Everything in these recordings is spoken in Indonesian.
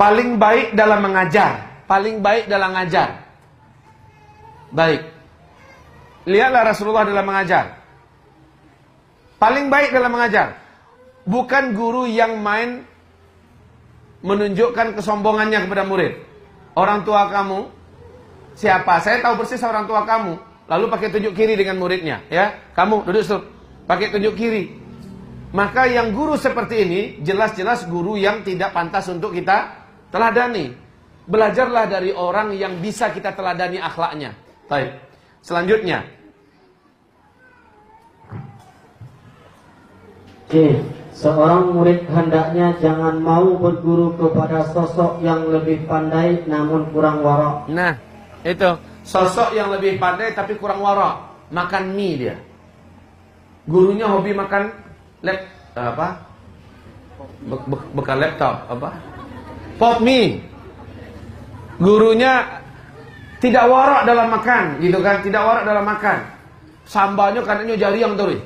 Paling baik dalam mengajar. Paling baik dalam mengajar. Baik. Lihatlah Rasulullah dalam mengajar. Paling baik dalam mengajar. Bukan guru yang main menunjukkan kesombongannya kepada murid. Orang tua kamu siapa? Saya tahu persis orang tua kamu. Lalu pakai tunjuk kiri dengan muridnya, ya. Kamu duduk stop. Pakai tunjuk kiri. Maka yang guru seperti ini jelas-jelas guru yang tidak pantas untuk kita teladani. Belajarlah dari orang yang bisa kita teladani akhlaknya. Baik. Selanjutnya. C. Seorang murid hendaknya jangan mau berguru kepada sosok yang lebih pandai namun kurang warak. Nah, itu sosok yang lebih pandai tapi kurang warak. Makan mie dia. Gurunya hobi makan lap apa? Be be bekal laptop apa? Pop mie. Gurunya tidak warak dalam makan, gitu kan? Tidak warak dalam makan. Sambalnya katanya jari yang tuh.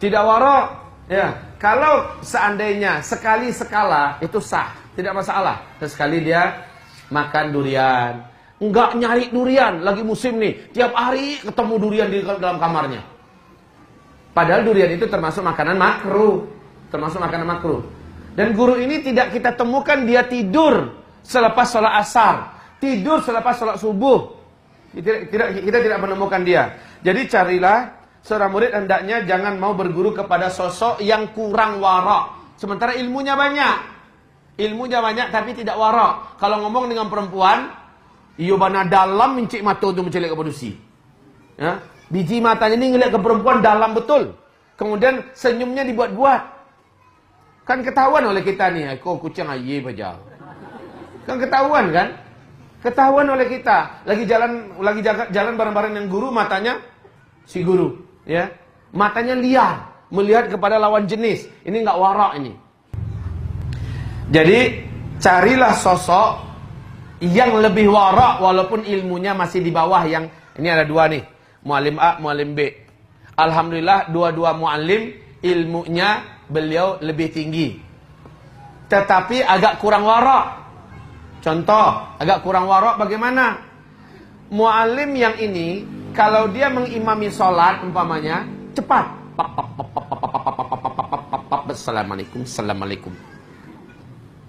Tidak warak, ya. Kalau seandainya sekali sekala itu sah, tidak masalah. Sekali dia makan durian, enggak nyari durian, lagi musim nih. Tiap hari ketemu durian di dalam kamarnya. Padahal durian itu termasuk makanan makruh, termasuk makanan makruh. Dan guru ini tidak kita temukan dia tidur selepas sholat asar, tidur selepas sholat subuh. Kita tidak, kita tidak menemukan dia. Jadi carilah seorang murid hendaknya jangan mau berguru kepada sosok yang kurang warak. Sementara ilmunya banyak. Ilmunya banyak tapi tidak warak. Kalau ngomong dengan perempuan, iyo bana dalam mencik mata untuk mencelik ke produksi. Ya? Biji matanya ini ngeliat ke perempuan dalam betul. Kemudian senyumnya dibuat-buat. Kan ketahuan oleh kita nih, kok kucing aye baca. Kan ketahuan kan? Ketahuan oleh kita. Lagi jalan lagi jalan bareng-bareng dengan guru matanya si guru, ya. Matanya liar, melihat kepada lawan jenis. Ini nggak warak ini. Jadi carilah sosok yang lebih warak walaupun ilmunya masih di bawah yang ini ada dua nih. Mualim A, mualim B. Alhamdulillah dua-dua mualim ilmunya beliau lebih tinggi. Tetapi agak kurang warak. Contoh, agak kurang warak bagaimana? Mualim yang ini kalau dia mengimami sholat umpamanya cepat. Assalamualaikum, assalamualaikum.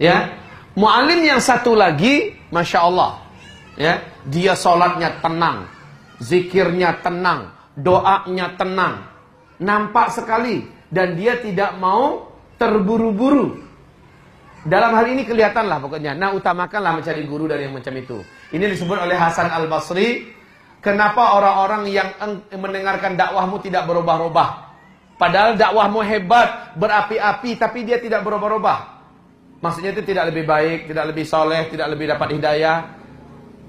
Ya, mualim yang satu lagi, masya Allah, ya, dia sholatnya tenang, zikirnya tenang, doanya tenang, nampak sekali, dan dia tidak mau terburu-buru. Dalam hal ini kelihatanlah pokoknya. Nah utamakanlah mencari guru dari yang macam itu. Ini disebut oleh Hasan Al Basri. Kenapa orang-orang yang mendengarkan dakwahmu tidak berubah-ubah? Padahal dakwahmu hebat, berapi-api, tapi dia tidak berubah-ubah. Maksudnya itu tidak lebih baik, tidak lebih soleh, tidak lebih dapat hidayah.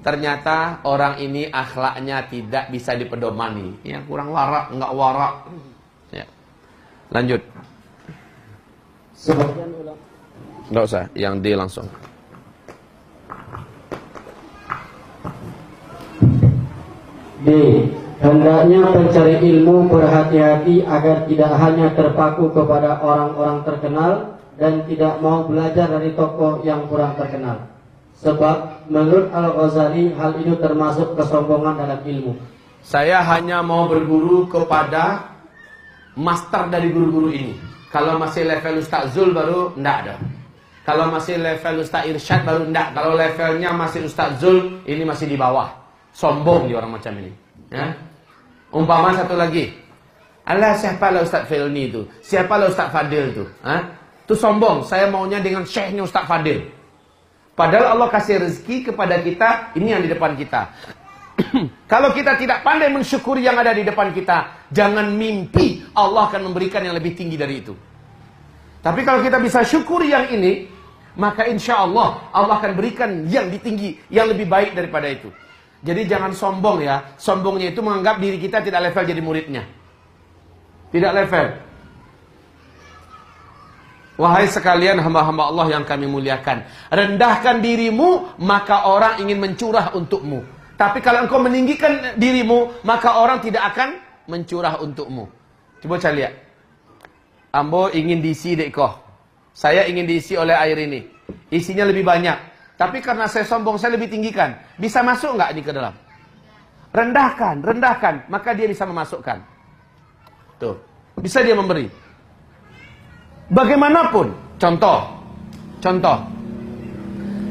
Ternyata orang ini akhlaknya tidak bisa dipedomani. Yang kurang warak, enggak warak. Lanjut. Sebagian ulama Enggak usah, yang D langsung. D. Hendaknya pencari ilmu berhati-hati agar tidak hanya terpaku kepada orang-orang terkenal dan tidak mau belajar dari tokoh yang kurang terkenal. Sebab menurut Al-Ghazali hal itu termasuk kesombongan dalam ilmu. Saya hanya mau berguru kepada master dari guru-guru ini. Kalau masih level Ustaz Zul baru enggak ada. Kalau masih level Ustaz Irsyad baru enggak. Kalau levelnya masih Ustaz Zul, ini masih di bawah. Sombong dia orang macam ini. Ya. Umpama satu lagi. Allah siapalah Ustaz Felni itu? Siapalah Ustaz Fadil itu? Ha? Itu sombong. Saya maunya dengan syekhnya Ustaz Fadil. Padahal Allah kasih rezeki kepada kita, ini yang di depan kita. Kalau kita tidak pandai mensyukuri yang ada di depan kita, jangan mimpi Allah akan memberikan yang lebih tinggi dari itu. Tapi kalau kita bisa syukuri yang ini, maka insya Allah Allah akan berikan yang tinggi, yang lebih baik daripada itu. Jadi jangan sombong ya. Sombongnya itu menganggap diri kita tidak level jadi muridnya. Tidak level. Wahai sekalian hamba-hamba Allah yang kami muliakan. Rendahkan dirimu, maka orang ingin mencurah untukmu. Tapi kalau engkau meninggikan dirimu, maka orang tidak akan mencurah untukmu. Coba saya lihat. Ambo ingin diisi dek koh. Saya ingin diisi oleh air ini. Isinya lebih banyak. Tapi karena saya sombong, saya lebih tinggikan. Bisa masuk nggak ini ke dalam? Rendahkan, rendahkan. Maka dia bisa memasukkan. Tuh. Bisa dia memberi. Bagaimanapun. Contoh. Contoh.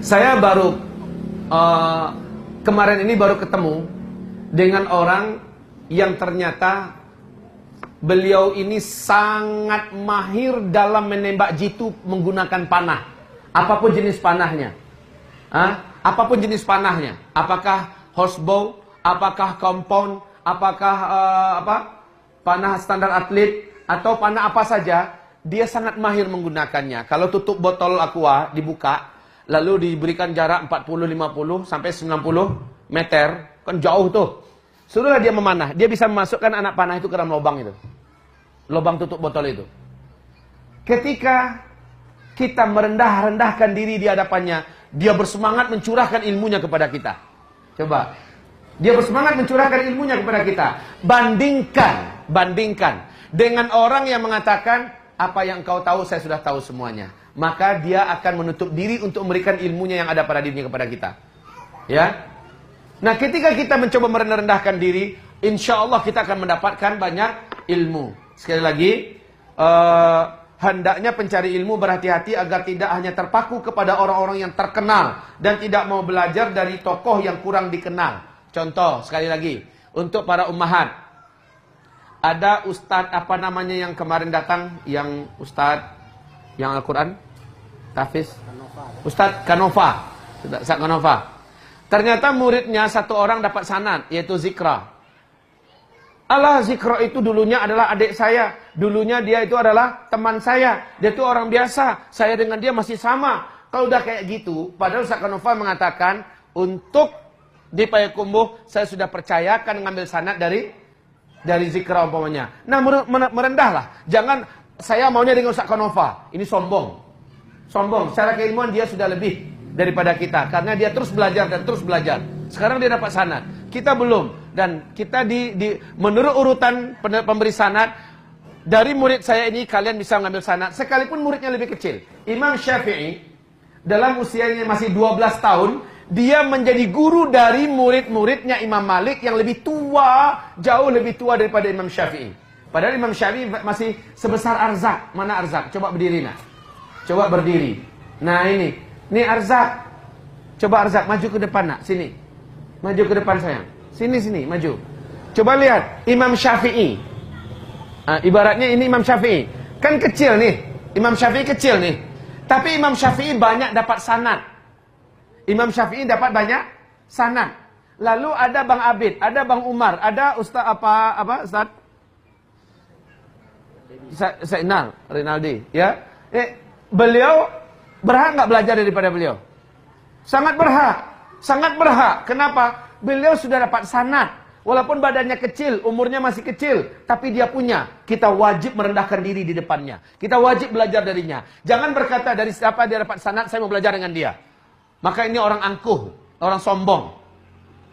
Saya baru uh, kemarin ini baru ketemu dengan orang yang ternyata beliau ini sangat mahir dalam menembak jitu menggunakan panah. Apa pun jenis panahnya. Hah? Apa pun jenis panahnya. Apakah horsebow, apakah compound, apakah uh, apa? panah standar atlet atau panah apa saja, dia sangat mahir menggunakannya. Kalau tutup botol aqua dibuka, lalu diberikan jarak 40 50 sampai 90 meter, kan jauh tuh. Suruhlah dia memanah, dia bisa memasukkan anak panah itu ke dalam lubang itu. Lubang tutup botol itu. Ketika kita merendah-rendahkan diri di hadapannya, dia bersemangat mencurahkan ilmunya kepada kita. Coba. Dia bersemangat mencurahkan ilmunya kepada kita. Bandingkan, bandingkan dengan orang yang mengatakan apa yang kau tahu saya sudah tahu semuanya. Maka dia akan menutup diri untuk memberikan ilmunya yang ada pada dirinya kepada kita. Ya. Nah, ketika kita mencoba merendah-rendahkan diri, insya Allah kita akan mendapatkan banyak ilmu. Sekali lagi, uh, hendaknya pencari ilmu berhati-hati agar tidak hanya terpaku kepada orang-orang yang terkenal dan tidak mau belajar dari tokoh yang kurang dikenal. Contoh, sekali lagi, untuk para ummahat. Ada ustadz apa namanya yang kemarin datang, yang ustadz yang Al-Quran? Tafiz? Ustadz Kanova. Ustadz Kanova. Ternyata muridnya satu orang dapat sanad, yaitu Zikra. Allah Zikra itu dulunya adalah adik saya. Dulunya dia itu adalah teman saya. Dia itu orang biasa. Saya dengan dia masih sama. Kalau udah kayak gitu, padahal Sakanova mengatakan, untuk di Payakumbuh, saya sudah percayakan ngambil sanad dari dari Zikra umpamanya. Nah, merendahlah. Jangan, saya maunya dengan Sakanova. Ini sombong. Sombong. Secara keilmuan dia sudah lebih daripada kita. Karena dia terus belajar dan terus belajar. Sekarang dia dapat sanad. Kita belum. Dan kita di, di menurut urutan pemberi sanad, dari murid saya ini kalian bisa mengambil sanad. Sekalipun muridnya lebih kecil. Imam Syafi'i, dalam usianya masih 12 tahun, dia menjadi guru dari murid-muridnya Imam Malik yang lebih tua, jauh lebih tua daripada Imam Syafi'i. Padahal Imam Syafi'i masih sebesar Arzak. Mana Arzak? Coba berdiri nak. Coba berdiri. Nah ini, ini Arzak. Coba Arzak maju ke depan nak, sini. Maju ke depan sayang. Sini sini, maju. Coba lihat Imam Syafi'i. Nah, ibaratnya ini Imam Syafi'i. Kan kecil nih. Imam Syafi'i kecil nih. Tapi Imam Syafi'i banyak dapat sanad. Imam Syafi'i dapat banyak sanad. Lalu ada Bang Abid, ada Bang Umar, ada Ustaz apa apa Ustaz? Zainal Rinaldi, ya. Eh, beliau berhak nggak belajar daripada beliau? Sangat berhak. Sangat berhak. Kenapa? Beliau sudah dapat sanad. Walaupun badannya kecil, umurnya masih kecil, tapi dia punya. Kita wajib merendahkan diri di depannya. Kita wajib belajar darinya. Jangan berkata dari siapa dia dapat sanad, saya mau belajar dengan dia. Maka ini orang angkuh, orang sombong.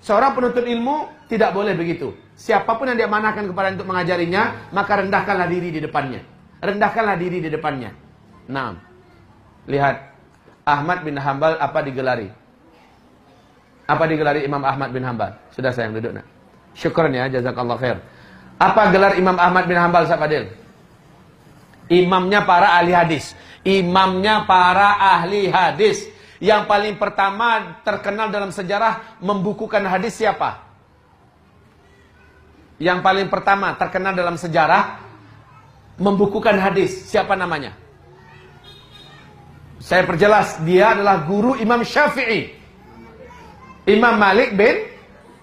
Seorang penuntut ilmu tidak boleh begitu. Siapa pun yang dia manahkan kepada untuk mengajarinya, maka rendahkanlah diri di depannya. Rendahkanlah diri di depannya. Nah, lihat Ahmad bin Hambal apa digelari? Apa digelari Imam Ahmad bin Hambal? Sudah sayang duduk nak. Syukran ya, jazakallah khair. Apa gelar Imam Ahmad bin Hambal Fadil? Imamnya para ahli hadis. Imamnya para ahli hadis. Yang paling pertama terkenal dalam sejarah membukukan hadis siapa? Yang paling pertama terkenal dalam sejarah membukukan hadis siapa namanya? Saya perjelas, dia adalah guru Imam Syafi'i. Imam Malik bin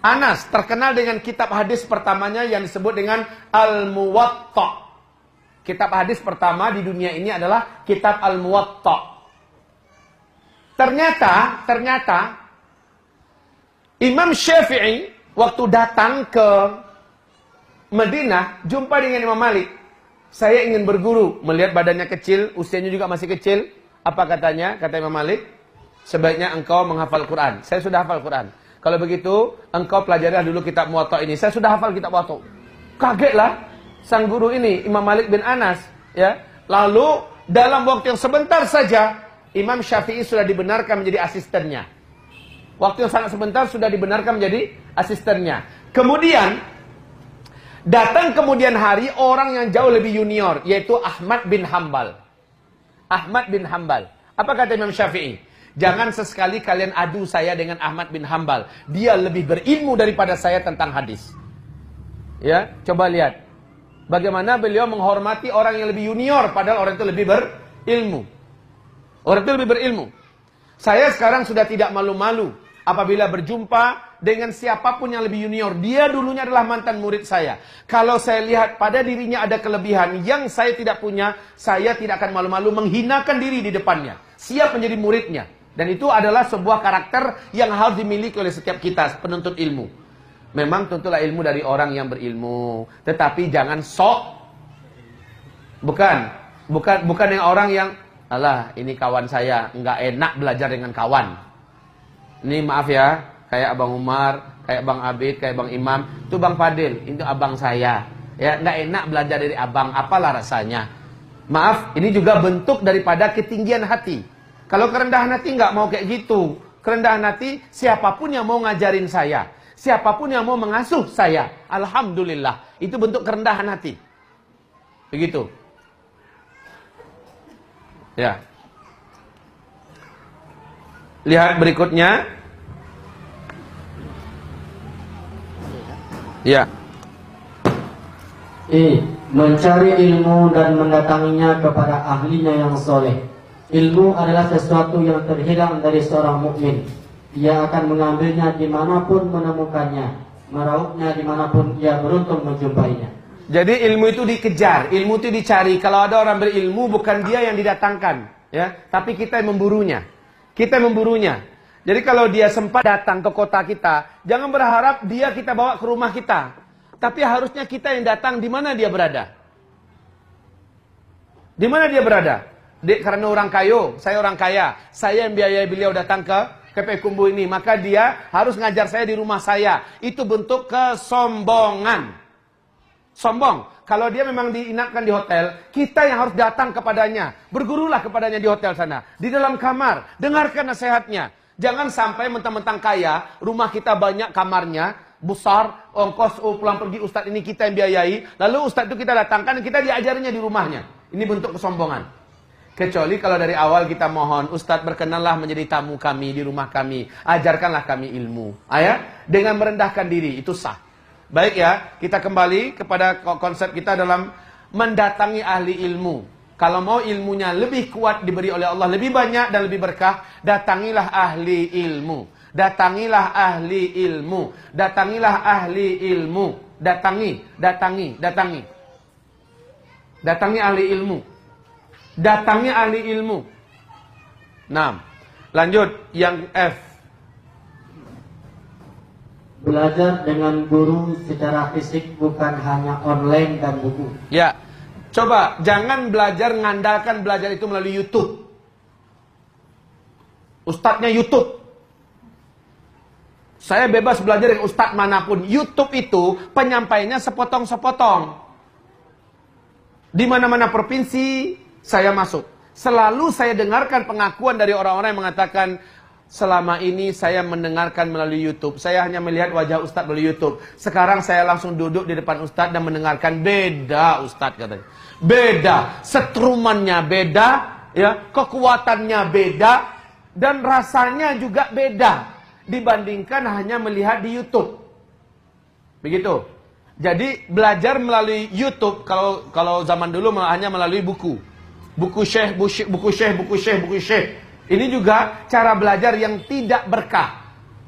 Anas terkenal dengan kitab hadis pertamanya yang disebut dengan Al-Muwatta. Kitab hadis pertama di dunia ini adalah kitab Al-Muwatta. Ternyata, ternyata Imam Syafi'i waktu datang ke Madinah jumpa dengan Imam Malik. Saya ingin berguru, melihat badannya kecil, usianya juga masih kecil. Apa katanya? Kata Imam Malik, sebaiknya engkau menghafal Quran. Saya sudah hafal Quran. Kalau begitu, engkau pelajarilah dulu kitab Muwatta ini. Saya sudah hafal kitab Muwatta. Kagetlah sang guru ini, Imam Malik bin Anas, ya. Lalu dalam waktu yang sebentar saja, Imam Syafi'i sudah dibenarkan menjadi asistennya. Waktu yang sangat sebentar sudah dibenarkan menjadi asistennya. Kemudian datang kemudian hari orang yang jauh lebih junior yaitu Ahmad bin Hambal. Ahmad bin Hambal. Apa kata Imam Syafi'i? Jangan sesekali kalian adu saya dengan Ahmad bin Hambal. Dia lebih berilmu daripada saya tentang hadis. Ya, coba lihat. Bagaimana beliau menghormati orang yang lebih junior padahal orang itu lebih berilmu. Orang itu lebih berilmu. Saya sekarang sudah tidak malu-malu apabila berjumpa dengan siapa pun yang lebih junior. Dia dulunya adalah mantan murid saya. Kalau saya lihat pada dirinya ada kelebihan yang saya tidak punya, saya tidak akan malu-malu menghinakan diri di depannya. Siap menjadi muridnya. Dan itu adalah sebuah karakter yang harus dimiliki oleh setiap kita, penuntut ilmu. Memang tentulah ilmu dari orang yang berilmu. Tetapi jangan sok. Bukan. Bukan bukan yang orang yang, alah ini kawan saya, nggak enak belajar dengan kawan. Ini maaf ya, kayak Abang Umar, kayak Bang Abid, kayak Bang Imam, itu Bang Fadil, itu abang saya. Ya, nggak enak belajar dari abang, apalah rasanya. Maaf, ini juga bentuk daripada ketinggian hati. Kalau kerendahan hati nggak mau kayak gitu. Kerendahan hati, siapa pun yang mau ngajarin saya, siapa pun yang mau mengasuh saya, alhamdulillah, itu bentuk kerendahan hati. Begitu. Ya. Lihat berikutnya. Ya. E. Mencari ilmu dan mendatanginya kepada ahlinya yang soleh. Ilmu adalah sesuatu yang terhilang dari seorang mukmin. Ia akan mengambilnya di mana pun menemukannya, meraupnya di mana pun ia beruntung menjumpainya. Jadi ilmu itu dikejar, ilmu itu dicari. Kalau ada orang berilmu, bukan dia yang didatangkan, ya, tapi kita yang memburunya. Kita memburunya. Jadi kalau dia sempat datang ke kota kita, jangan berharap dia kita bawa ke rumah kita. Tapi harusnya kita yang datang di mana dia berada. Di mana dia berada? Di, karena orang kayo, saya orang kaya. Saya yang biayai beliau datang ke KP Kumbu ini. Maka dia harus ngajar saya di rumah saya. Itu bentuk kesombongan. Sombong. Kalau dia memang diinapkan di hotel, kita yang harus datang kepadanya. Bergurulah kepadanya di hotel sana. Di dalam kamar. Dengarkan nasihatnya. Jangan sampai mentang-mentang kaya, rumah kita banyak kamarnya, besar, ongkos oh, pulang pergi ustadz ini kita yang biayai. Lalu ustadz itu kita datangkan, kita diajarinya di rumahnya. Ini bentuk kesombongan. Kecuali kalau dari awal kita mohon, Ustadz berkenanlah menjadi tamu kami di rumah kami. Ajarkanlah kami ilmu. Ayah, dengan merendahkan diri, itu sah. Baik ya, kita kembali kepada konsep kita dalam mendatangi ahli ilmu. Kalau mau ilmunya lebih kuat diberi oleh Allah, lebih banyak dan lebih berkah, datangilah ahli ilmu. Datangilah ahli ilmu. Datangilah ahli ilmu. Datangi, datangi, datangi. Datangi ahli ilmu. Datangi ahli ilmu. 6. Lanjut yang F. Belajar dengan guru secara fisik bukan hanya online dan buku. Ya. Coba jangan belajar ngandalkan belajar itu melalui YouTube. Ustadznya YouTube. Saya bebas belajar dengan ustadz mana pun. YouTube itu penyampainya sepotong-sepotong. Di mana-mana provinsi saya masuk. Selalu saya dengarkan pengakuan dari orang-orang yang mengatakan Selama ini saya mendengarkan melalui YouTube. Saya hanya melihat wajah Ustadz melalui YouTube. Sekarang saya langsung duduk di depan Ustadz dan mendengarkan. Beda Ustadz katanya. Beda. Setrumannya beda. ya Kekuatannya beda. Dan rasanya juga beda. Dibandingkan hanya melihat di YouTube. Begitu. Jadi belajar melalui YouTube. Kalau kalau zaman dulu hanya melalui buku. Buku syekh, buku syekh, buku syekh, buku syekh. Buku syekh. Ini juga cara belajar yang tidak berkah.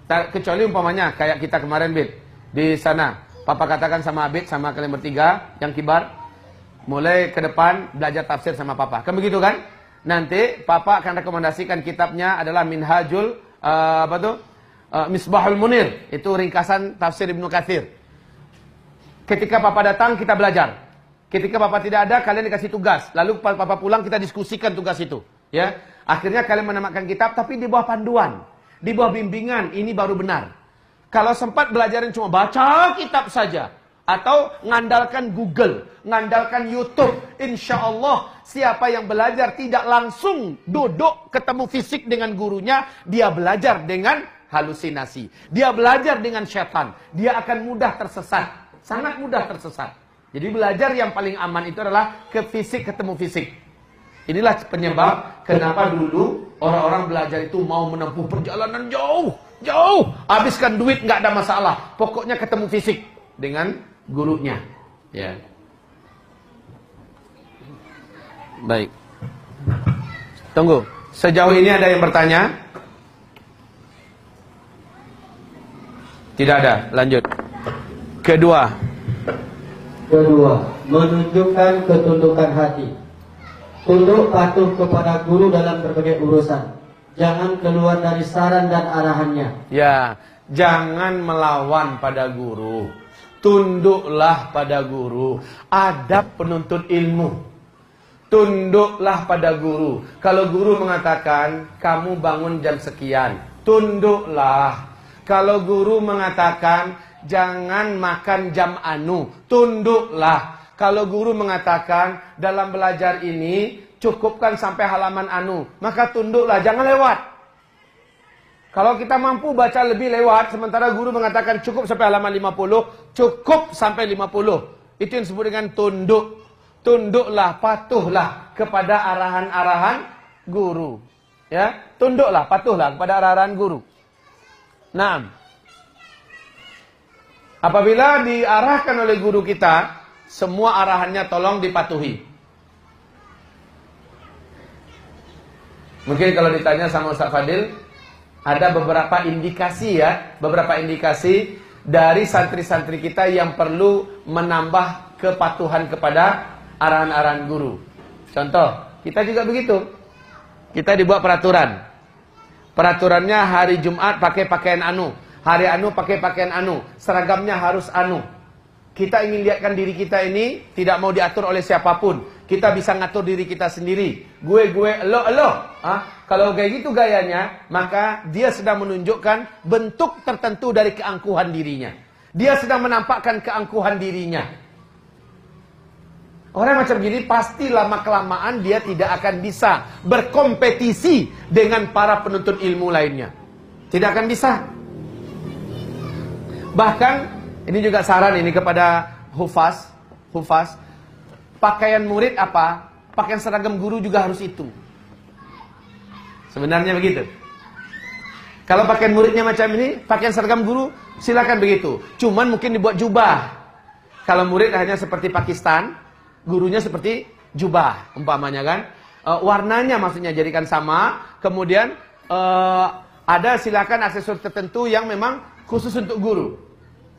Kecuali umpamanya kayak kita kemarin, Bid. Di sana. Papa katakan sama Abid, sama kalian bertiga, yang kibar. Mulai ke depan belajar tafsir sama Papa. Kan begitu kan? Nanti Papa akan rekomendasikan kitabnya adalah Minhajul, uh, apa tuh? Uh, Misbahul Munir. Itu ringkasan tafsir Ibnu Kathir. Ketika Papa datang, kita belajar. Ketika Papa tidak ada, kalian dikasih tugas. Lalu Papa pulang, kita diskusikan tugas itu. Ya, Akhirnya kalian menemukan kitab tapi di bawah panduan, di bawah bimbingan, ini baru benar. Kalau sempat belajarin cuma baca kitab saja, atau ngandalkan Google, ngandalkan YouTube. Insya Allah siapa yang belajar tidak langsung duduk ketemu fisik dengan gurunya, dia belajar dengan halusinasi. Dia belajar dengan setan. Dia akan mudah tersesat. Sangat mudah tersesat. Jadi belajar yang paling aman itu adalah ke fisik ketemu fisik. Inilah penyebab kenapa dulu orang-orang belajar itu mau menempuh perjalanan jauh, jauh, habiskan duit nggak ada masalah. Pokoknya ketemu fisik dengan gurunya. Ya. Baik. Tunggu. Sejauh ini ada yang bertanya? Tidak ada. Lanjut. Kedua. Kedua, menunjukkan ketundukan hati. Tunduk patuh kepada guru dalam berbagai urusan. Jangan keluar dari saran dan arahannya. Ya, jangan melawan pada guru. Tunduklah pada guru. Adab penuntut ilmu. Tunduklah pada guru. Kalau guru mengatakan, kamu bangun jam sekian. Tunduklah. Kalau guru mengatakan, jangan makan jam anu. Tunduklah. Kalau guru mengatakan, dalam belajar ini, cukupkan sampai halaman anu. Maka tunduklah, jangan lewat. Kalau kita mampu baca lebih lewat, sementara guru mengatakan cukup sampai halaman 50, cukup sampai 50. Itu yang disebut dengan tunduk. Tunduklah, patuhlah kepada arahan-arahan guru. Ya, tunduklah, patuhlah kepada arahan guru. Nah, apabila diarahkan oleh guru kita, semua arahannya tolong dipatuhi. Mungkin kalau ditanya sama Ustaz Fadil, ada beberapa indikasi ya, beberapa indikasi dari santri-santri kita yang perlu menambah kepatuhan kepada arahan-arahan guru. Contoh, kita juga begitu. Kita dibuat peraturan. Peraturannya hari Jumat pakai pakaian anu, hari anu pakai pakaian anu, seragamnya harus anu. Kita ingin lihatkan diri kita ini tidak mau diatur oleh siapa pun. Kita bisa ngatur diri kita sendiri. Gue, gue, lo, lo. Ah, kalau kayak gitu gayanya, maka dia sedang menunjukkan bentuk tertentu dari keangkuhan dirinya. Dia sedang menampakkan keangkuhan dirinya. Orang macam gini pasti lama-kelamaan dia tidak akan bisa berkompetisi dengan para penuntut ilmu lainnya. Tidak akan bisa. Bahkan, ini juga saran ini kepada hufaz, hufaz, pakaian murid apa? Pakaian seragam guru juga harus itu. Sebenarnya begitu. Kalau pakaian muridnya macam ini, pakaian seragam guru, silakan begitu. Cuman mungkin dibuat jubah. Kalau murid hanya seperti Pakistan, gurunya seperti jubah, umpamanya kan. E, warnanya maksudnya jadikan sama. Kemudian e, ada silakan aksesoris tertentu yang memang khusus untuk guru.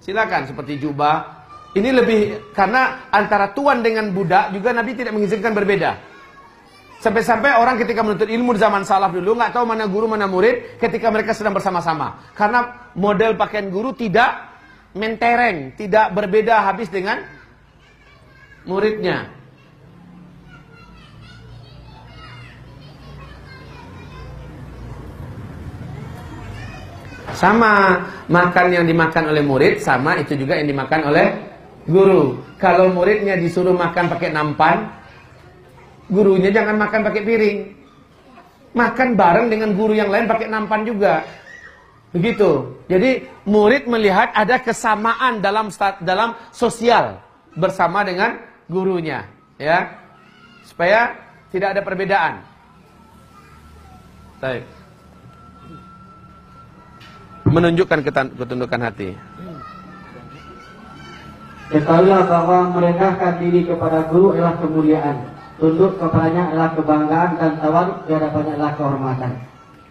Silakan seperti jubah. Ini lebih karena antara tuan dengan budak juga Nabi tidak mengizinkan berbeda. Sampai-sampai orang ketika menuntut ilmu di zaman salaf dulu nggak tahu mana guru mana murid ketika mereka sedang bersama-sama. Karena model pakaian guru tidak mentereng, tidak berbeda habis dengan muridnya. Sama makan yang dimakan oleh murid sama itu juga yang dimakan oleh guru. Kalau muridnya disuruh makan pakai nampan, gurunya jangan makan pakai piring. Makan bareng dengan guru yang lain pakai nampan juga. Begitu. Jadi murid melihat ada kesamaan dalam dalam sosial bersama dengan gurunya, ya. Supaya tidak ada perbedaan. Baik. Menunjukkan ketundukan hati. Ketahuilah bahwa merendahkan diri kepada guru adalah kemuliaan. Tunduk kepadanya adalah kebanggaan dan tawaduk di hadapannya adalah kehormatan.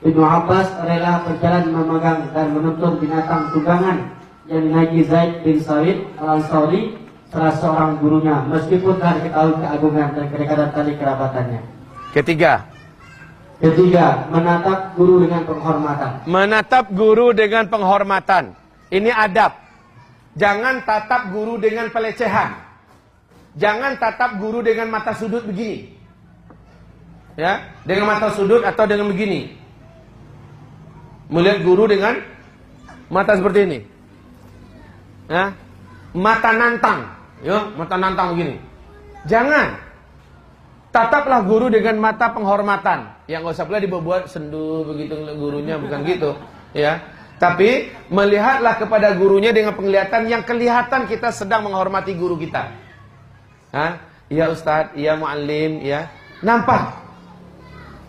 Ibnu Abbas rela berjalan memegang dan menuntun binatang tunggangan yang dinaiki Zaid bin Sawid al-Ansari salah seorang gurunya meskipun telah diketahui keagungan dan kedekatan tali kerabatannya. Ketiga. Ketiga, menatap guru dengan penghormatan. Menatap guru dengan penghormatan. Ini adab. Jangan tatap guru dengan pelecehan. Jangan tatap guru dengan mata sudut begini. Ya, dengan mata sudut atau dengan begini. Melihat guru dengan mata seperti ini. Ya. mata nantang, ya, mata nantang begini. Jangan. Tataplah guru dengan mata penghormatan. Yang nggak usah pula dibuat sendu begitu gurunya bukan gitu, ya. Tapi melihatlah kepada gurunya dengan penglihatan yang kelihatan kita sedang menghormati guru kita. Hah? Iya Ustadz, iya Mu'allim, ya. Nampak?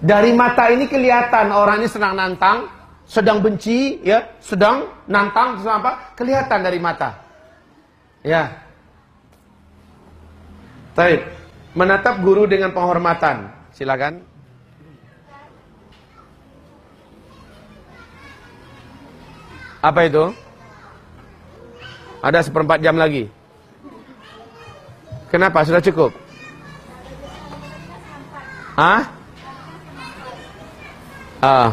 Dari mata ini kelihatan orang ini sedang nantang, sedang benci, ya, sedang nantang, sedang apa? Kelihatan dari mata. Ya. Baik. Menatap guru dengan penghormatan. Silakan. Apa itu? Ada seperempat jam lagi. Kenapa? Sudah cukup? Hah? Ah.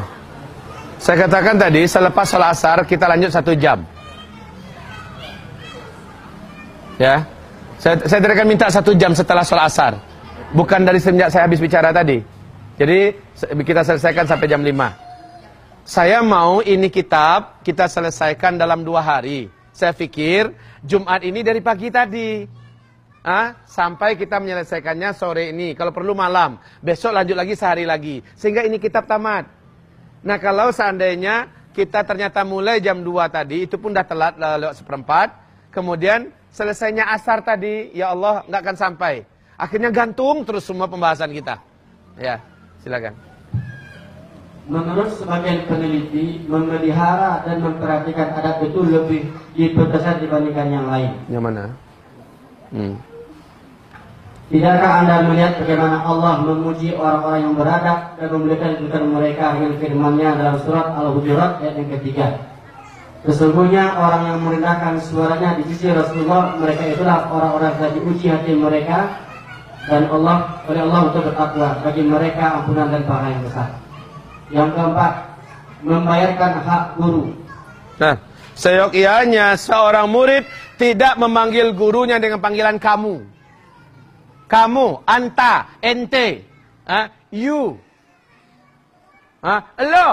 Saya katakan tadi selepas sholat asar kita lanjut satu jam. Ya, saya, saya tidak akan minta satu jam setelah sholat asar. Bukan dari semenjak saya habis bicara tadi. Jadi kita selesaikan sampai jam 5. Saya mau ini kitab kita selesaikan dalam dua hari. Saya pikir Jumat ini dari pagi tadi. Ah, sampai kita menyelesaikannya sore ini. Kalau perlu malam. Besok lanjut lagi sehari lagi. Sehingga ini kitab tamat. Nah kalau seandainya kita ternyata mulai jam 2 tadi, itu pun dah telat lewat seperempat. Kemudian selesainya asar tadi, ya Allah nggak akan sampai. Akhirnya gantung terus semua pembahasan kita. Ya, silakan. Menurut sebagian peneliti, memelihara dan memperhatikan adat itu lebih diperkesan dibandingkan yang lain. Yang mana? Hmm. Tidakkah Anda melihat bagaimana Allah memuji orang-orang yang beradab dan memberikan kedudukan mereka dengan firman-Nya dalam surat Al-Hujurat ayat yang ketiga? Sesungguhnya orang yang merendahkan suaranya di sisi Rasulullah, mereka itulah orang-orang yang diuji hati mereka dan Allah oleh Allah untuk bertakwa bagi mereka ampunan dan pahala yang besar. Yang keempat, membayarkan hak guru. Nah, seyogianya seorang murid tidak memanggil gurunya dengan panggilan kamu kamu, anta, ente, ha? you, ha? lo.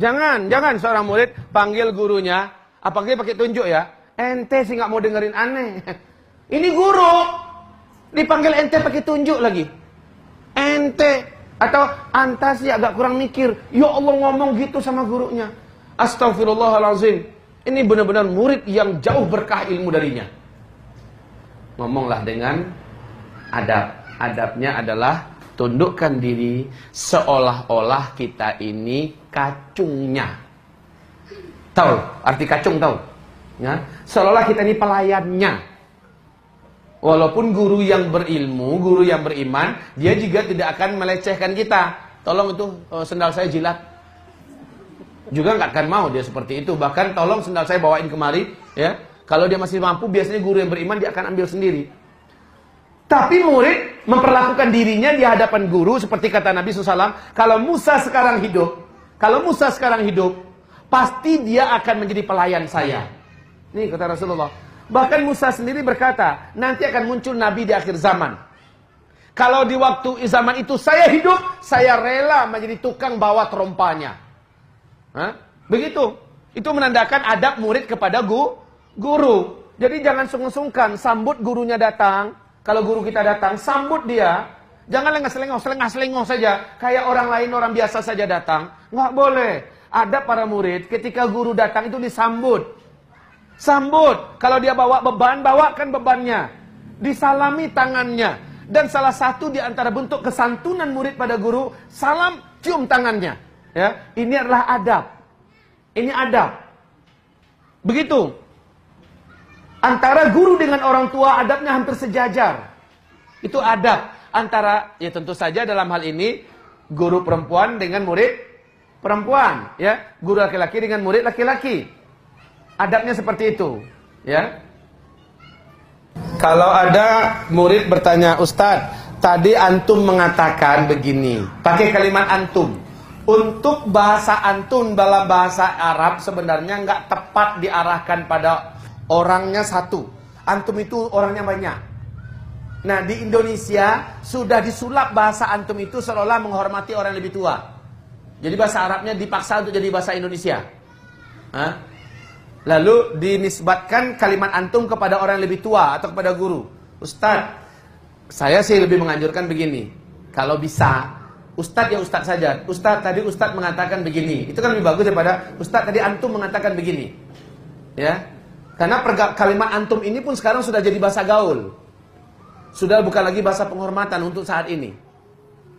Jangan, jangan seorang murid panggil gurunya, apalagi pakai tunjuk ya. Ente sih nggak mau dengerin aneh. Ini guru, dipanggil ente pakai tunjuk lagi. Ente atau anta sih agak kurang mikir. Ya Allah ngomong gitu sama gurunya. Astagfirullahalazim. Ini benar-benar murid yang jauh berkah ilmu darinya ngomonglah dengan adab. Adabnya adalah tundukkan diri seolah-olah kita ini kacungnya. Tahu arti kacung tahu? Ya, seolah-olah kita ini pelayannya. Walaupun guru yang berilmu, guru yang beriman, dia juga tidak akan melecehkan kita. Tolong itu oh, sendal saya jilat. Juga nggak akan mau dia seperti itu. Bahkan tolong sendal saya bawain kemari, ya kalau dia masih mampu, biasanya guru yang beriman dia akan ambil sendiri. Tapi murid memperlakukan dirinya di hadapan guru seperti kata Nabi SAW, kalau Musa sekarang hidup, kalau Musa sekarang hidup, pasti dia akan menjadi pelayan saya. Ini kata Rasulullah. Bahkan Musa sendiri berkata, nanti akan muncul Nabi di akhir zaman. Kalau di waktu zaman itu saya hidup, saya rela menjadi tukang bawa terompanya. Hah? Begitu. Itu menandakan adab murid kepada guru guru. Jadi jangan sungkan-sungkan sambut gurunya datang. Kalau guru kita datang, sambut dia. Jangan lengah-selengah, selengah-selengah saja. Kayak orang lain, orang biasa saja datang. Nggak boleh. Ada para murid, ketika guru datang itu disambut. Sambut. Kalau dia bawa beban, bawakan bebannya. Disalami tangannya. Dan salah satu di antara bentuk kesantunan murid pada guru, salam cium tangannya. Ya, ini adalah adab. Ini adab. Begitu. Antara guru dengan orang tua adabnya hampir sejajar. Itu adab antara ya tentu saja dalam hal ini guru perempuan dengan murid perempuan, ya. Guru laki-laki dengan murid laki-laki. Adabnya seperti itu, ya. Kalau ada murid bertanya, "Ustadz, tadi antum mengatakan begini." Pakai kalimat antum. Untuk bahasa antum dalam bahasa Arab sebenarnya nggak tepat diarahkan pada Orangnya satu. Antum itu orangnya banyak. Nah di Indonesia sudah disulap bahasa antum itu seolah menghormati orang yang lebih tua. Jadi bahasa Arabnya dipaksa untuk jadi bahasa Indonesia. Hah? Lalu dinisbatkan kalimat antum kepada orang yang lebih tua atau kepada guru. Ustadz, saya sih lebih menganjurkan begini. Kalau bisa, Ustadz ya Ustadz saja. Ustadz tadi Ustadz mengatakan begini. Itu kan lebih bagus daripada Ustadz tadi antum mengatakan begini. Ya. Karena kalimat antum ini pun sekarang sudah jadi bahasa gaul. Sudah bukan lagi bahasa penghormatan untuk saat ini.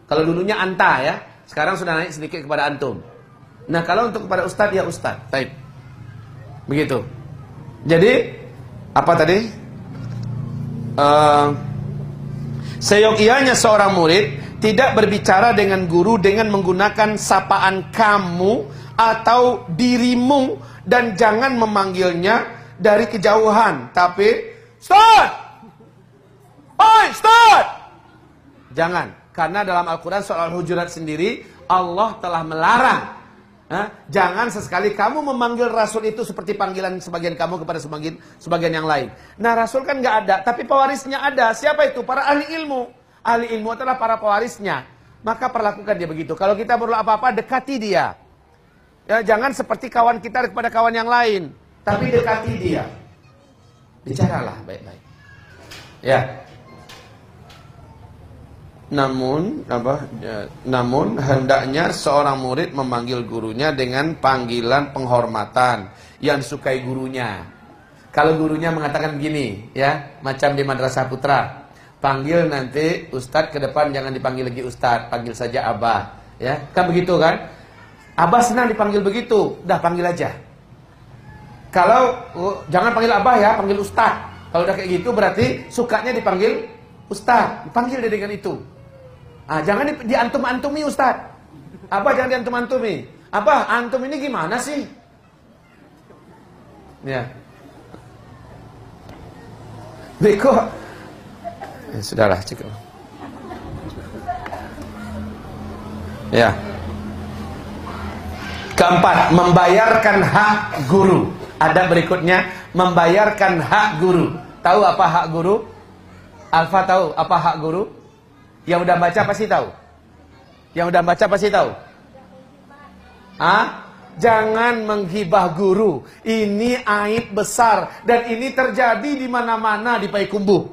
Kalau dulunya anta ya, sekarang sudah naik sedikit kepada antum. Nah, kalau untuk kepada Ustadz ya Ustadz. Baik. Begitu. Jadi apa tadi? Uh, seyogianya seorang murid tidak berbicara dengan guru dengan menggunakan sapaan kamu atau dirimu dan jangan memanggilnya dari kejauhan, tapi start, oi start, jangan, karena dalam Al-Quran soal hujurat sendiri Allah telah melarang Hah? Jangan sesekali kamu memanggil Rasul itu seperti panggilan sebagian kamu kepada sebagian sebagian yang lain. Nah Rasul kan nggak ada, tapi pewarisnya ada. Siapa itu? Para ahli ilmu. Ahli ilmu adalah para pewarisnya. Maka perlakukan dia begitu. Kalau kita perlu apa-apa, dekati dia. Ya, jangan seperti kawan kita kepada kawan yang lain, tapi dekati dia. Bicaralah baik-baik. Ya, namun apa ya, namun hendaknya seorang murid memanggil gurunya dengan panggilan penghormatan yang disukai gurunya. Kalau gurunya mengatakan begini, ya, macam di Madrasah Putra, panggil nanti ustadz ke depan jangan dipanggil lagi ustadz, panggil saja abah, ya. Kan begitu kan? Abah senang dipanggil begitu, dah panggil aja. Kalau uh, jangan panggil abah ya, panggil ustadz. Kalau udah kayak gitu berarti sukanya dipanggil ustadz, dipanggil dia dengan itu. Ah, jangan di, di antum-antumi Ustaz. Apa jangan di antum-antumi? Apa antum ini gimana sih? Ya. Beko. Ya, sudahlah cukup. Ya. Keempat, membayarkan hak guru. Ada berikutnya, membayarkan hak guru. Tahu apa hak guru? Alfa tahu apa hak guru? Yang udah baca pasti tahu. Yang udah baca pasti tahu. Ah, jangan menghibah guru. Ini aib besar dan ini terjadi di mana-mana di Payakumbuh.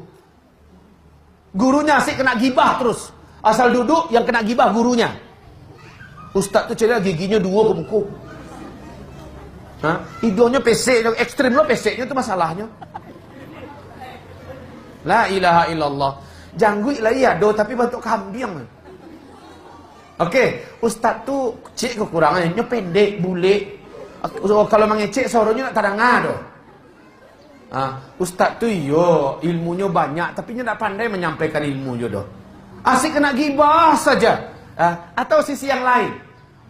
Gurunya sih kena gibah terus. Asal duduk yang kena gibah gurunya. Ustaz tuh cerita giginya dua bungkuk. Hah? Hidungnya pesek, ekstrim lo peseknya itu masalahnya. La ilaha illallah. Janggut lah iya do tapi bentuk kambing. Oke, okay. ustaz tu cik kekurangannya pendek, bule. Kalau mengecek suaranya nak taranga do. Ah, ustaz tu yo ilmunya banyak tapi dia tak pandai menyampaikan ilmu jo do. Asik kena gibah saja. Ah, atau sisi yang lain.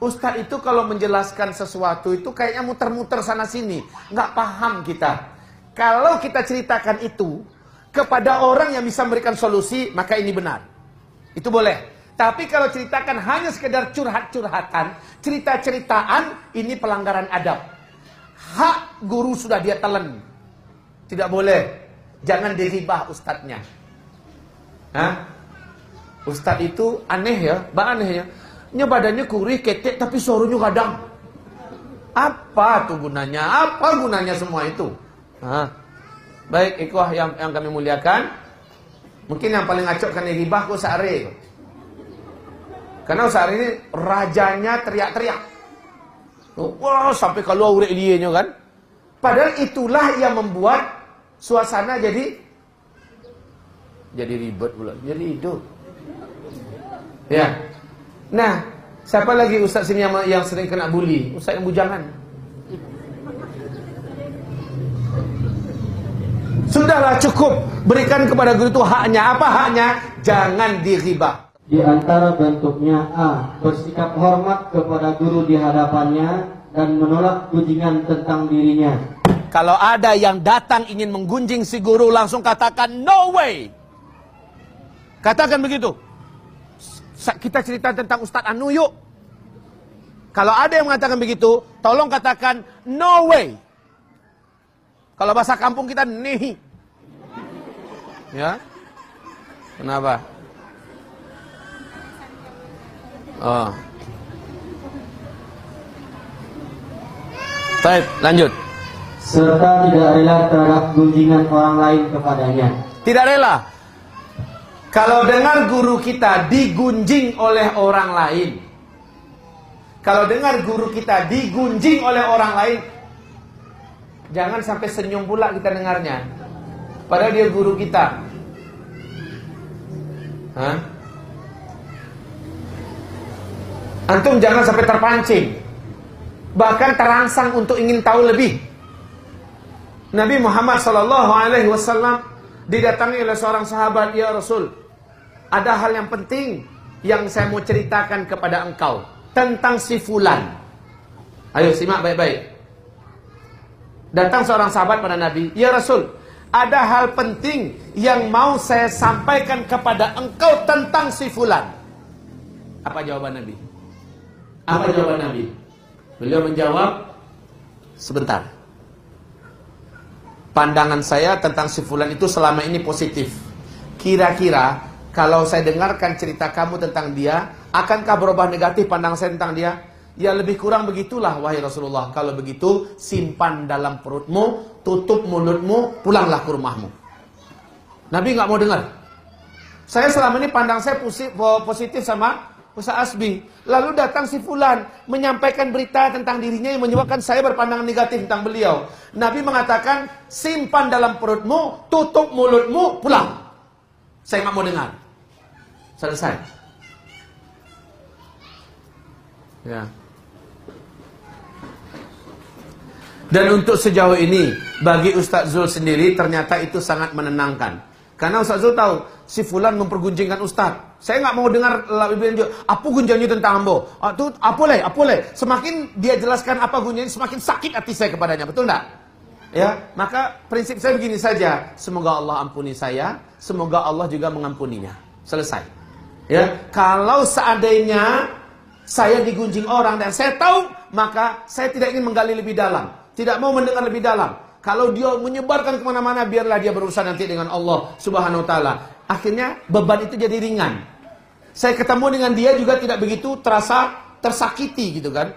Ustaz itu kalau menjelaskan sesuatu itu kayaknya muter-muter sana sini, nggak paham kita. Kalau kita ceritakan itu, kepada orang yang bisa memberikan solusi, maka ini benar. Itu boleh. Tapi kalau ceritakan hanya sekedar curhat-curhatan, cerita-ceritaan, ini pelanggaran adab. Hak guru sudah dia telan. Tidak boleh. Jangan diribah ustadznya. Hah? Ustadz itu aneh ya, bah aneh ya. Nya badannya kurih, ketek, tapi suaranya kadang. Apa tuh gunanya? Apa gunanya semua itu? Hah? Baik ikhwah yang, yang kami muliakan Mungkin yang paling ngacok kan ribah ku Sa'ri Karena Sa'ri ini rajanya teriak-teriak Wah sampai kalau urek dia kan Padahal itulah yang membuat suasana jadi jadi ribet pula, jadi hidup. Ya. Nah, siapa lagi ustaz sini yang, yang sering kena bully? Ustaz yang bujangan. Sudahlah cukup berikan kepada guru itu haknya. Apa haknya? Jangan diribah. Di antara bentuknya A. Bersikap hormat kepada guru di hadapannya dan menolak gunjingan tentang dirinya. Kalau ada yang datang ingin menggunjing si guru langsung katakan no way. Katakan begitu. Kita cerita tentang Ustadz Anu yuk. Kalau ada yang mengatakan begitu, tolong katakan no way. Kalau bahasa kampung kita nih. Ya. Kenapa? Oh. Baik, lanjut. serta tidak rela terhadap gunjingan orang lain kepadanya. Tidak rela. Kalau dengar guru kita digunjing oleh orang lain. Kalau dengar guru kita digunjing oleh orang lain. Jangan sampai senyum pula kita dengarnya. Padahal dia guru kita. Hah? Antum jangan sampai terpancing. Bahkan terangsang untuk ingin tahu lebih. Nabi Muhammad sallallahu alaihi wasallam didatangi oleh seorang sahabat, "Ya Rasul, ada hal yang penting yang saya mau ceritakan kepada engkau tentang si fulan." Ayo simak baik-baik. Datang seorang sahabat pada Nabi, "Ya Rasul, ada hal penting yang mau saya sampaikan kepada engkau tentang si fulan." Apa jawaban Nabi? Apa jawaban Nabi? Beliau menjawab, "Sebentar." pandangan saya tentang si fulan itu selama ini positif. Kira-kira kalau saya dengarkan cerita kamu tentang dia, akankah berubah negatif pandang saya tentang dia? Ya lebih kurang begitulah wahai Rasulullah. Kalau begitu simpan dalam perutmu, tutup mulutmu, pulanglah ke rumahmu. Nabi nggak mau dengar. Saya selama ini pandang saya positif sama Ustaz Asbi. Lalu datang si Fulan menyampaikan berita tentang dirinya yang menyebabkan saya berpandangan negatif tentang beliau. Nabi mengatakan, simpan dalam perutmu, tutup mulutmu, pulang. Saya nggak mau dengar. Selesai. Ya. Dan untuk sejauh ini, bagi Ustaz Zul sendiri ternyata itu sangat menenangkan. Karena Ustaz Zul tahu, si Fulan mempergunjingkan Ustaz. Saya nggak mau dengar lebih lanjut. Apa gunjangnya tentang ambo? Ah, itu apa leh? Apa leh? Semakin dia jelaskan apa gunjangnya, semakin sakit hati saya kepadanya. Betul nggak? Ya, maka prinsip saya begini saja. Semoga Allah ampuni saya, semoga Allah juga mengampuninya. Selesai. Ya, kalau seandainya saya digunjing orang dan saya tahu, maka saya tidak ingin menggali lebih dalam. Tidak mau mendengar lebih dalam. Kalau dia menyebarkan ke mana-mana, biarlah dia berurusan nanti dengan Allah subhanahu wa ta'ala. Akhirnya beban itu jadi ringan. Saya ketemu dengan dia juga tidak begitu terasa tersakiti gitu kan.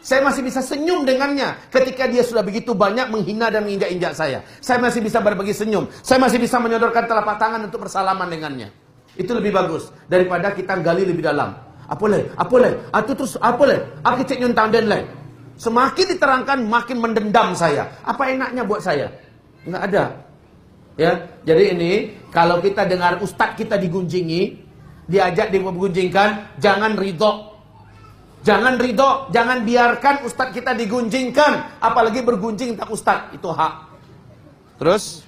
Saya masih bisa senyum dengannya ketika dia sudah begitu banyak menghina dan menginjak-injak saya. Saya masih bisa berbagi senyum. Saya masih bisa menyodorkan telapak tangan untuk bersalaman dengannya. Itu lebih bagus daripada kita gali lebih dalam. Apa leh? Apa leh? Atu terus apa leh? Aku cek nyuntang den leh. Semakin diterangkan makin mendendam saya. Apa enaknya buat saya? Enggak ada. Ya, jadi ini kalau kita dengar ustadz kita digunjingi, diajak digunjingkan, jangan ridho. Jangan ridho, jangan biarkan ustadz kita digunjingkan, apalagi bergunjing tentang ustadz, itu hak. Terus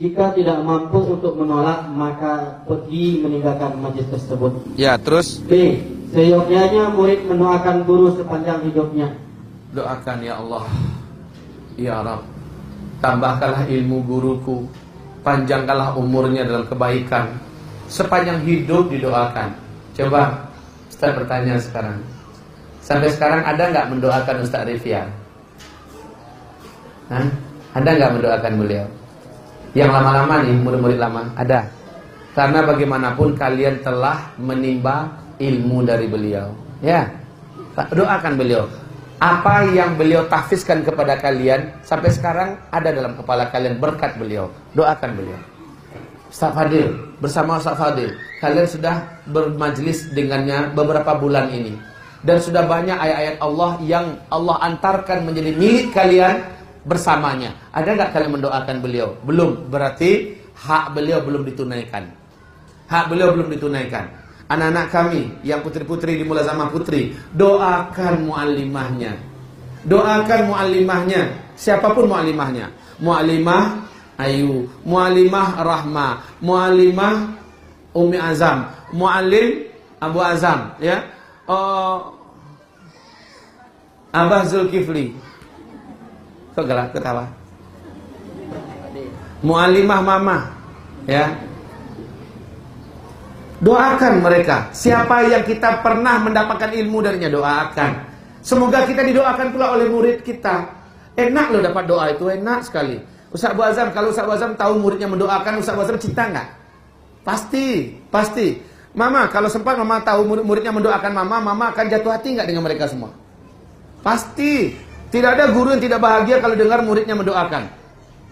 jika tidak mampu untuk menolak, maka pergi meninggalkan majlis tersebut. Ya, terus B. Seyogyanya murid mendoakan guru sepanjang hidupnya. Doakan ya Allah. Ya Rabb. Tambahkanlah ilmu guruku. Panjangkanlah umurnya dalam kebaikan. Sepanjang hidup didoakan. Coba Ustaz bertanya sekarang. Sampai sekarang ada nggak mendoakan Ustaz Rifia? Hah? Ada nggak mendoakan beliau? Yang lama-lama nih, murid-murid lama, ada. Karena bagaimanapun kalian telah menimba ilmu dari beliau. Ya, doakan beliau. Apa yang beliau tahfizkan kepada kalian sampai sekarang ada dalam kepala kalian berkat beliau. Doakan beliau. Ustaz Fadil, bersama Ustaz Fadil, kalian sudah bermajlis dengannya beberapa bulan ini. Dan sudah banyak ayat-ayat Allah yang Allah antarkan menjadi milik kalian bersamanya. Ada nggak kalian mendoakan beliau? Belum. Berarti hak beliau belum ditunaikan. Hak beliau belum ditunaikan. Anak-anak kami yang putri-putri di Mula Zaman Putri, doakan muallimahnya. Doakan muallimahnya, siapa pun muallimahnya. Muallimah Ayu, muallimah Rahma, muallimah Umi Azam, muallim Abu Azam, ya. Oh, Abah Zulkifli. Kok galak ketawa? Muallimah mama, ya. Doakan mereka. Siapa yang kita pernah mendapatkan ilmu darinya, doakan. Semoga kita didoakan pula oleh murid kita. Enak loh dapat doa itu, enak sekali. Ustaz Abu Azam, kalau Ustaz Abu Azam tahu muridnya mendoakan, Ustaz Abu Azam cinta nggak? Pasti, pasti. Mama, kalau sempat mama tahu murid-muridnya mendoakan mama, mama akan jatuh hati nggak dengan mereka semua? Pasti. Tidak ada guru yang tidak bahagia kalau dengar muridnya mendoakan.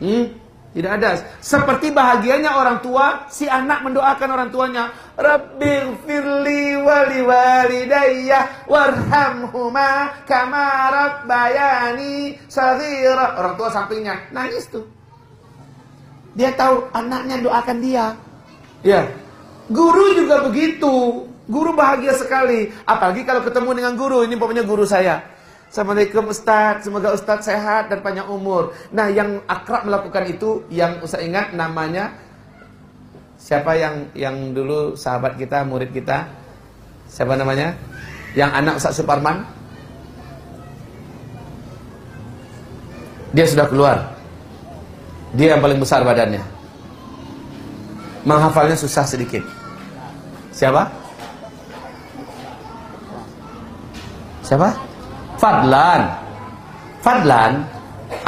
Hmm? Tidak ada. Seperti bahagianya orang tua, si anak mendoakan orang tuanya. Rabbi firli wali walidayya warhamhuma kama rabbayani saghira. Orang tua sampingnya nangis tuh. Dia tahu anaknya doakan dia. Ya. Guru juga begitu. Guru bahagia sekali. Apalagi kalau ketemu dengan guru. Ini pokoknya guru saya. Assalamualaikum Ustaz, semoga Ustaz sehat dan panjang umur. Nah, yang akrab melakukan itu, yang usah ingat namanya siapa yang yang dulu sahabat kita, murid kita, siapa namanya? Yang anak Ustaz Suparman? Dia sudah keluar. Dia yang paling besar badannya. Menghafalnya susah sedikit. Siapa? Siapa? Fadlan. Fadlan,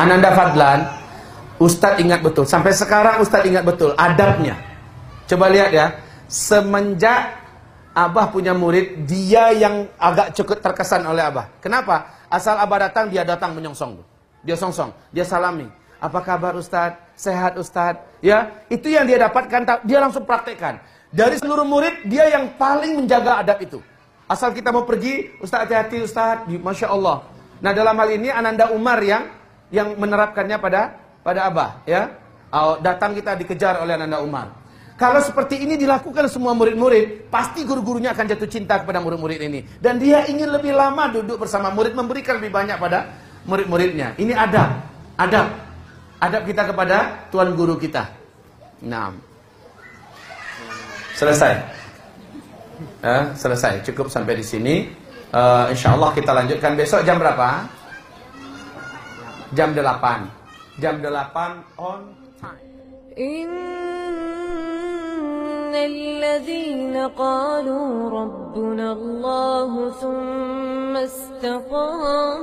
Ananda Fadlan, Ustadz ingat betul. Sampai sekarang Ustadz ingat betul adabnya. Coba lihat ya. Semenjak Abah punya murid, dia yang agak cukup terkesan oleh Abah. Kenapa? Asal Abah datang, dia datang menyongsong. Dia songsong, dia salami. Apa kabar Ustadz? Sehat Ustadz? Ya, itu yang dia dapatkan, dia langsung praktekkan. Dari seluruh murid, dia yang paling menjaga adab itu. Asal kita mau pergi, Ustaz hati-hati Ustaz, Masya Allah. Nah dalam hal ini Ananda Umar yang yang menerapkannya pada pada Abah. ya. Datang kita dikejar oleh Ananda Umar. Kalau seperti ini dilakukan semua murid-murid, pasti guru-gurunya akan jatuh cinta kepada murid-murid ini. Dan dia ingin lebih lama duduk bersama murid, memberikan lebih banyak pada murid-muridnya. Ini adab, adab, adab kita kepada tuan guru kita. Nah, selesai Eh, selesai, cukup sampai di sini. Uh, Insya Allah kita lanjutkan besok jam berapa? Jam 8. Jam 8 on time. إن الذين قالوا ربنا الله ثم استقاموا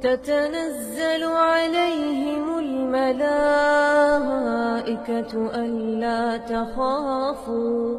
تتنزل عليهم الملائكة ألا تخافوا